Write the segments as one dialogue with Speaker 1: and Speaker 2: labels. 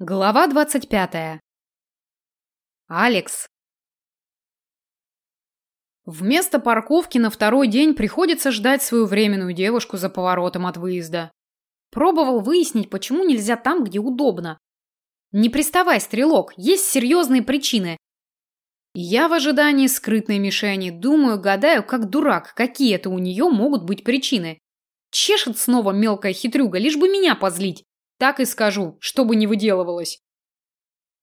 Speaker 1: Глава 25. Алекс. Вместо парковки на второй день приходится ждать свою временную девушку за поворотом от выезда. Пробовал выяснить, почему нельзя там, где удобно. Не приставай, стрелок, есть серьезные причины. Я в ожидании скрытной мишени думаю, гадаю, как дурак, какие это у нее могут быть причины. Чешет снова мелкая хитрюга, лишь бы меня позлить. Так и скажу, чтобы не выделывалось.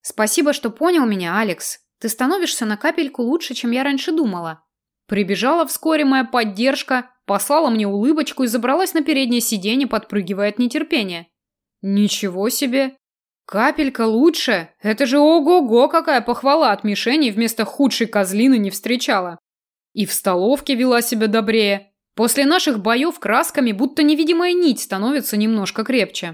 Speaker 1: Спасибо, что понял меня, Алекс. Ты становишься на капельку лучше, чем я раньше думала. Прибежала вскоре моя поддержка, послала мне улыбочку и забралась на переднее сиденье, подпрыгивая от нетерпения. Ничего себе! Капелька лучше! Это же ого-го, какая похвала от мишени вместо худшей козлины не встречала. И в столовке вела себя добрее. После наших боев красками будто невидимая нить становится немножко крепче.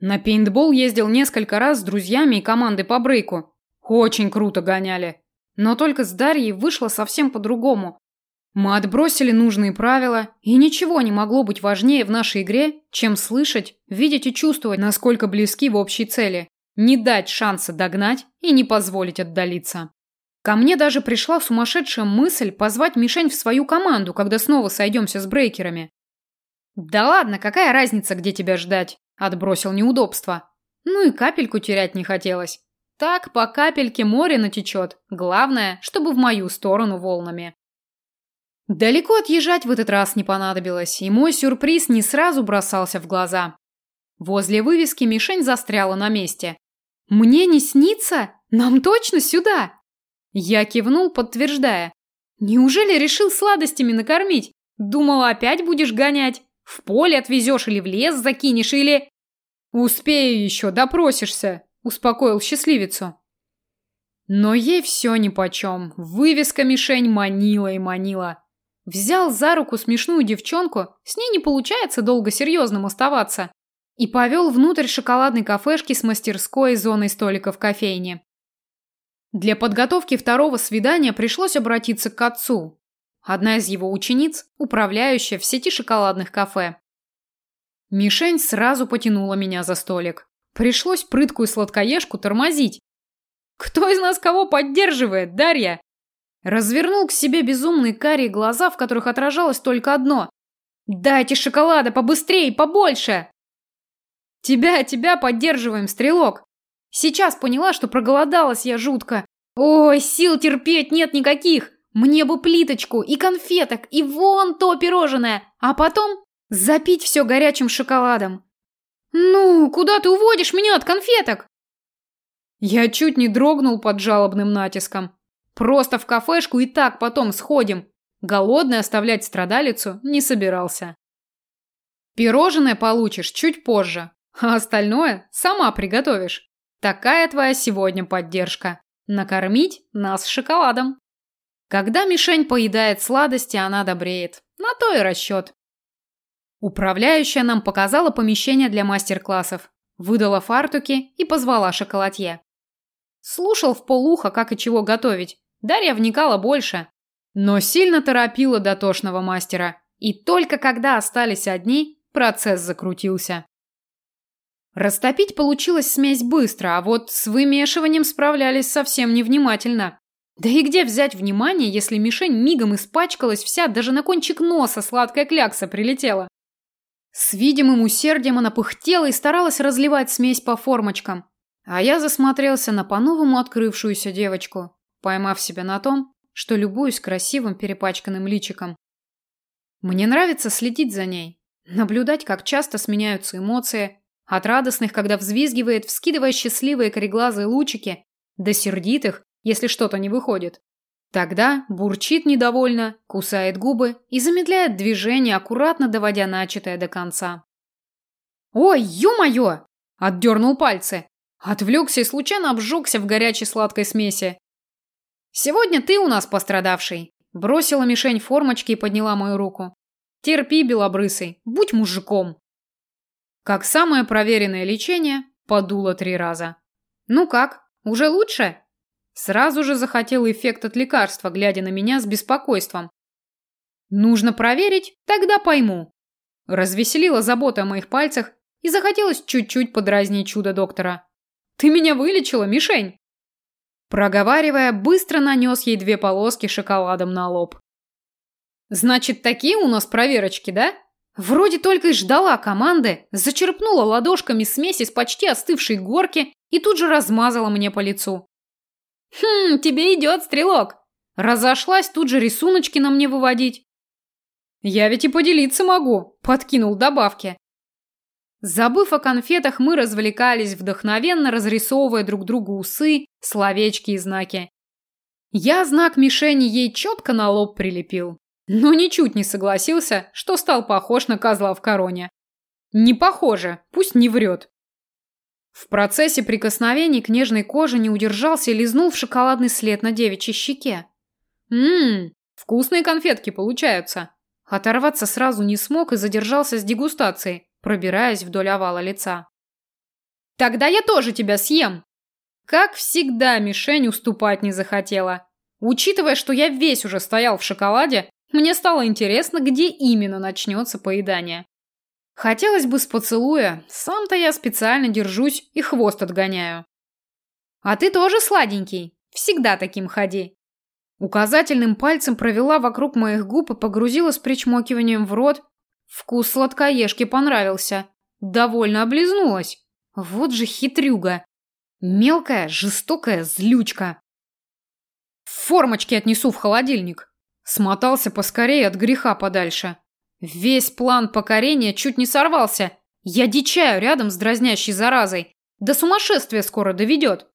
Speaker 1: На пейнтбол ездил несколько раз с друзьями и командой по брейку. Очень круто гоняли. Но только с Дарьей вышло совсем по-другому. Мы отбросили нужные правила, и ничего не могло быть важнее в нашей игре, чем слышать, видеть и чувствовать, насколько близки в общей цели. Не дать шанса догнать и не позволить отдалиться. Ко мне даже пришла сумасшедшая мысль позвать Мишень в свою команду, когда снова сойдемся с брейкерами. Да ладно, какая разница, где тебя ждать? Отбросил неудобства. Ну и капельку терять не хотелось. Так по капельке море натечет. Главное, чтобы в мою сторону волнами. Далеко отъезжать в этот раз не понадобилось, и мой сюрприз не сразу бросался в глаза. Возле вывески мишень застряла на месте. «Мне не снится? Нам точно сюда?» Я кивнул, подтверждая. «Неужели решил сладостями накормить? Думала, опять будешь гонять?» В поле отвезешь или в лес закинешь, или... Успею еще, допросишься, успокоил счастливицу. Но ей все нипочем. Вывеска мишень манила и манила. Взял за руку смешную девчонку, с ней не получается долго серьезным оставаться, и повел внутрь шоколадной кафешки с мастерской и зоной столиков кофейни. Для подготовки второго свидания пришлось обратиться к отцу, Одна из его учениц, управляющая в сети шоколадных кафе. Мишень сразу потянула меня за столик. Пришлось прыткую сладкоежку тормозить. «Кто из нас кого поддерживает, Дарья?» Развернул к себе безумные карие глаза, в которых отражалось только одно. «Дайте шоколада побыстрее, побольше!» «Тебя, тебя поддерживаем, стрелок!» Сейчас поняла, что проголодалась я жутко. Ой, сил терпеть нет никаких. Мне бы плиточку и конфеток, и вон то пирожное, а потом запить все горячим шоколадом. Ну, куда ты уводишь меня от конфеток? Я чуть не дрогнул под жалобным натиском. Просто в кафешку и так потом сходим. Голодный оставлять страдалицу не собирался. Пирожное получишь чуть позже, а остальное сама приготовишь. Такая твоя сегодня поддержка. Накормить нас шоколадом. Когда мишень поедает сладости, она добреет. На то и расчет. Управляющая нам показала помещение для мастер-классов, выдала фартуки и позвала шоколадье. Слушал в полухо, как и чего готовить. Дарья вникала больше, но сильно торопила дотошного мастера. И только когда остались одни, процесс закрутился. Растопить получилось смесь быстро, а вот с вымешиванием справлялись совсем невнимательно. Да и где взять внимание, если мишень мигом испачкалась вся, даже на кончик носа сладкая клякса прилетела? С видимым усердием она пыхтела и старалась разливать смесь по формочкам. А я засмотрелся на по-новому открывшуюся девочку, поймав себя на том, что любуюсь красивым перепачканным личиком. Мне нравится следить за ней, наблюдать, как часто сменяются эмоции, от радостных, когда взвизгивает, вскидывая счастливые кореглазые лучики, до сердитых, если что-то не выходит. Тогда бурчит недовольно, кусает губы и замедляет движение, аккуратно доводя начатое до конца. «Ой, ё-моё!» – отдернул пальцы. Отвлекся и случайно обжегся в горячей сладкой смеси. «Сегодня ты у нас пострадавший!» Бросила мишень формочки и подняла мою руку. «Терпи, белобрысый, будь мужиком!» Как самое проверенное лечение, подуло три раза. «Ну как, уже лучше?» Сразу же захотел эффект от лекарства, глядя на меня с беспокойством. Нужно проверить, тогда пойму. Развеселила забота о моих пальцах и захотелось чуть-чуть подразнить чудо доктора. Ты меня вылечила, мишень!» Проговаривая, быстро нанес ей две полоски шоколадом на лоб. «Значит, такие у нас проверочки, да?» Вроде только и ждала команды, зачерпнула ладошками смесь из почти остывшей горки и тут же размазала мне по лицу. «Хм, тебе идет, стрелок!» Разошлась тут же рисуночки на мне выводить. «Я ведь и поделиться могу», – подкинул добавки. Забыв о конфетах, мы развлекались, вдохновенно разрисовывая друг другу усы, словечки и знаки. Я знак мишени ей четко на лоб прилепил, но ничуть не согласился, что стал похож на козла в короне. Не похоже, пусть не врет. В процессе прикосновений к нежной коже не удержался и лизнул в шоколадный след на девичьей щеке. Ммм, вкусные конфетки получаются. Оторваться сразу не смог и задержался с дегустацией, пробираясь вдоль овала лица. «Тогда я тоже тебя съем!» Как всегда, мишень уступать не захотела. Учитывая, что я весь уже стоял в шоколаде, мне стало интересно, где именно начнется поедание. Хотелось бы с поцелуя, сам-то я специально держусь и хвост отгоняю. А ты тоже сладенький, всегда таким ходи. Указательным пальцем провела вокруг моих губ и погрузила с причмокиванием в рот. Вкус сладкоежки понравился. Довольно облизнулась. Вот же хитрюга. Мелкая, жестокая злючка. Формочки отнесу в холодильник. Смотался поскорее от греха подальше. Весь план покорения чуть не сорвался. Я дичаю рядом с дразнящей заразой. До сумасшествия скоро доведет.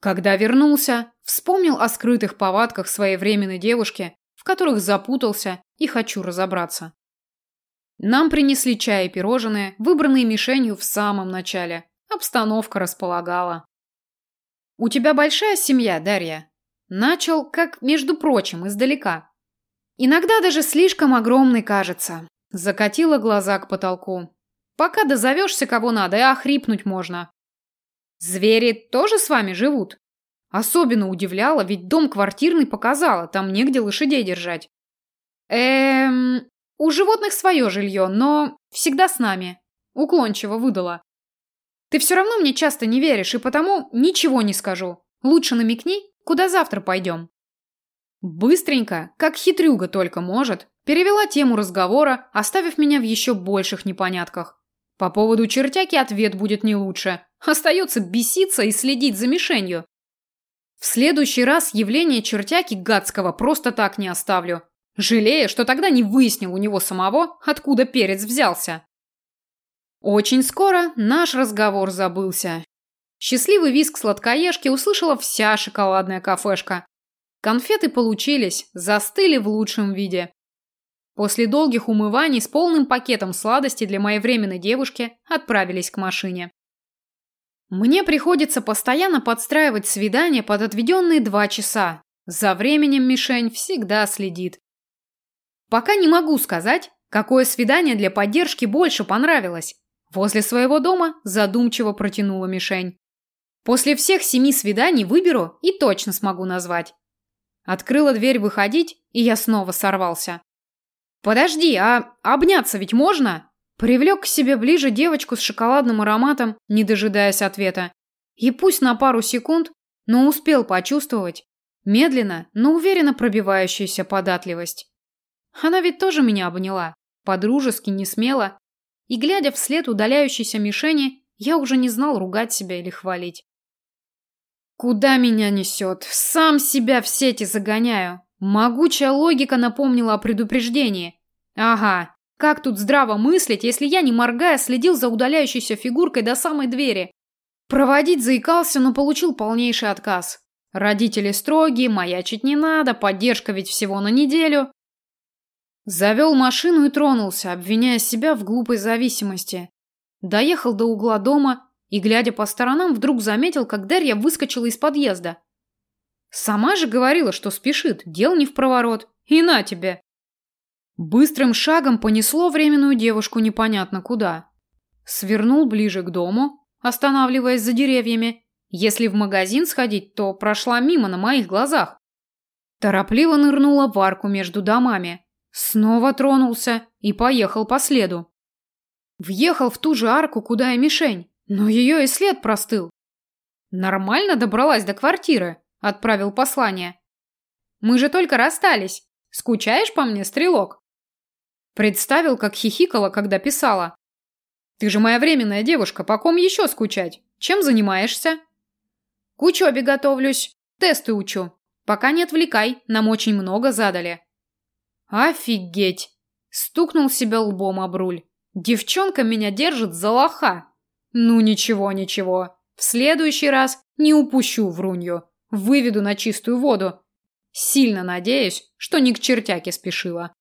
Speaker 1: Когда вернулся, вспомнил о скрытых повадках своей временной девушки, в которых запутался и хочу разобраться. Нам принесли чай и пирожные, выбранные мишенью в самом начале. Обстановка располагала. «У тебя большая семья, Дарья?» Начал, как, между прочим, издалека. Иногда даже слишком огромный кажется. Закатила глаза к потолку. Пока дозовешься кого надо, и охрипнуть можно. Звери тоже с вами живут? Особенно удивляло, ведь дом квартирный показала, там негде лошадей держать. Эм, у животных свое жилье, но всегда с нами. Уклончиво выдала. Ты все равно мне часто не веришь, и потому ничего не скажу. Лучше намекни, куда завтра пойдем. Быстренько, как хитрюга только может, перевела тему разговора, оставив меня в еще больших непонятках. По поводу чертяки ответ будет не лучше. Остается беситься и следить за мишенью. В следующий раз явление чертяки гадского просто так не оставлю. Жалея, что тогда не выяснил у него самого, откуда перец взялся. Очень скоро наш разговор забылся. Счастливый визг сладкоежки услышала вся шоколадная кафешка. Конфеты получились, застыли в лучшем виде. После долгих умываний с полным пакетом сладостей для моей временной девушки отправились к машине. Мне приходится постоянно подстраивать свидание под отведенные два часа. За временем мишень всегда следит. Пока не могу сказать, какое свидание для поддержки больше понравилось. Возле своего дома задумчиво протянула мишень. После всех семи свиданий выберу и точно смогу назвать. Открыла дверь выходить, и я снова сорвался. «Подожди, а обняться ведь можно?» Привлек к себе ближе девочку с шоколадным ароматом, не дожидаясь ответа. И пусть на пару секунд, но успел почувствовать медленно, но уверенно пробивающуюся податливость. Она ведь тоже меня обняла, подружески, не смело. И, глядя вслед удаляющейся мишени, я уже не знал, ругать себя или хвалить. Куда меня несет? Сам себя в сети загоняю. Могучая логика напомнила о предупреждении. Ага, как тут здраво мыслить, если я, не моргая, следил за удаляющейся фигуркой до самой двери? Проводить заикался, но получил полнейший отказ. Родители строгие, маячить не надо, поддержка ведь всего на неделю. Завел машину и тронулся, обвиняя себя в глупой зависимости. Доехал до угла дома и, глядя по сторонам, вдруг заметил, как Дарья выскочила из подъезда. Сама же говорила, что спешит, дел не в проворот. И на тебе. Быстрым шагом понесло временную девушку непонятно куда. Свернул ближе к дому, останавливаясь за деревьями. Если в магазин сходить, то прошла мимо на моих глазах. Торопливо нырнула в арку между домами. Снова тронулся и поехал по следу. Въехал в ту же арку, куда и мишень. Но ее и след простыл. Нормально добралась до квартиры, отправил послание. Мы же только расстались. Скучаешь по мне, стрелок? Представил, как хихикала, когда писала. Ты же моя временная девушка, по ком еще скучать? Чем занимаешься? К учебе готовлюсь, тесты учу. Пока не отвлекай, нам очень много задали. Офигеть! Стукнул себя лбом об руль. Девчонка меня держит за лоха. Ну ничего, ничего. В следующий раз не упущу врунью. Выведу на чистую воду. Сильно надеюсь, что не к чертяке спешила.